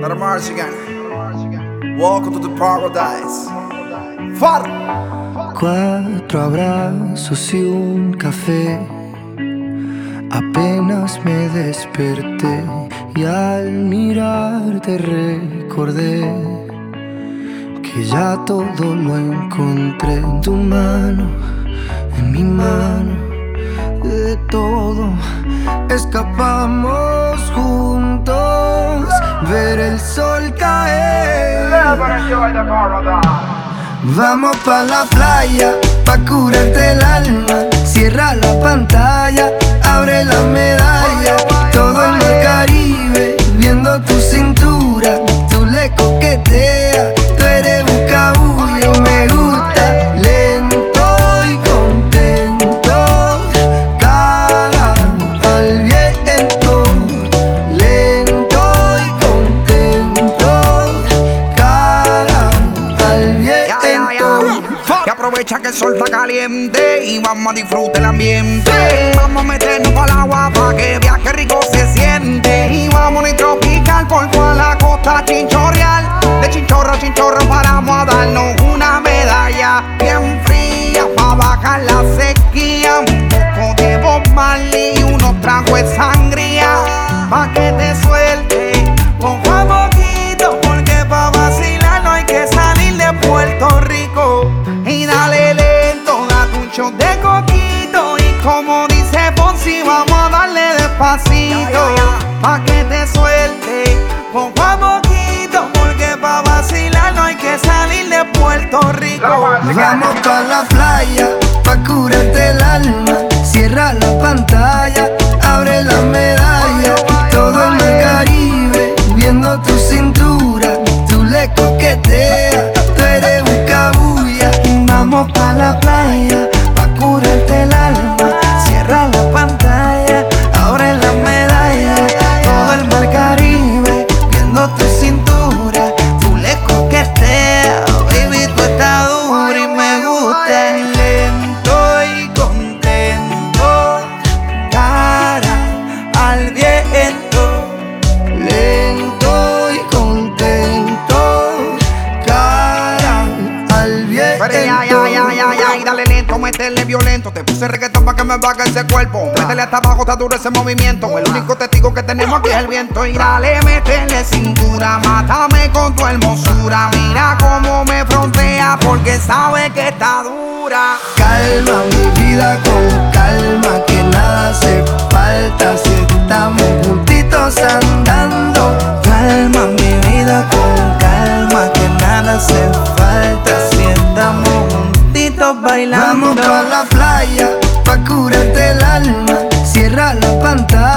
Not a Martigan. Welcome to the paradise. Far. Cuatro abrazos y un café. Apenas me desperté y al mirarte recordé que ya todo lo encontré en tu mano, en mi mano, de todo escapamos juntos, Vamos pa' la playa, pa' curarte el alma. Cierra la pantalla, abre la medalla. Aprovecha que el sol está caliente y vamos a disfrutar el ambiente. Vamos a meternos el agua para que vea que rico se Pa' que te suelte con Juan Boquito, porque pa' vacilar no hay que salir de Puerto Rico. Vamos pa' la playa, pa' curarte el alma. Cierra la pantalla, abre la medalla. Todo en el Caribe, viendo tu cintura. Tú le coqueteas, tú eres buscabulla. Vamos pa' la playa, métele violento. Te puse reggaetón para que me baje ese cuerpo. Métele hasta abajo, está duro ese movimiento. El único testigo que tenemos aquí es el viento. Y dale, métele cintura, mátame con tu hermosura. Mira cómo me frontea, porque sabe que está dura. Calma mi vida con calma, que nada hace falta Vamos pa' la playa, pa' curarte el alma. Cierra la pantalla,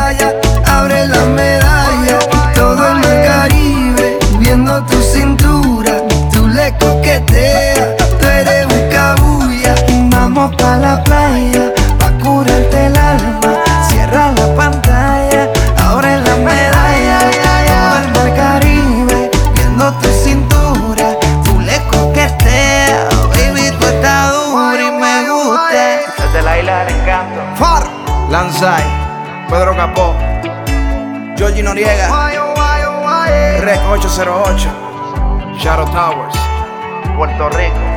Capó, Georgie Noriega, Rec 808, Shadow Towers. Puerto Rico.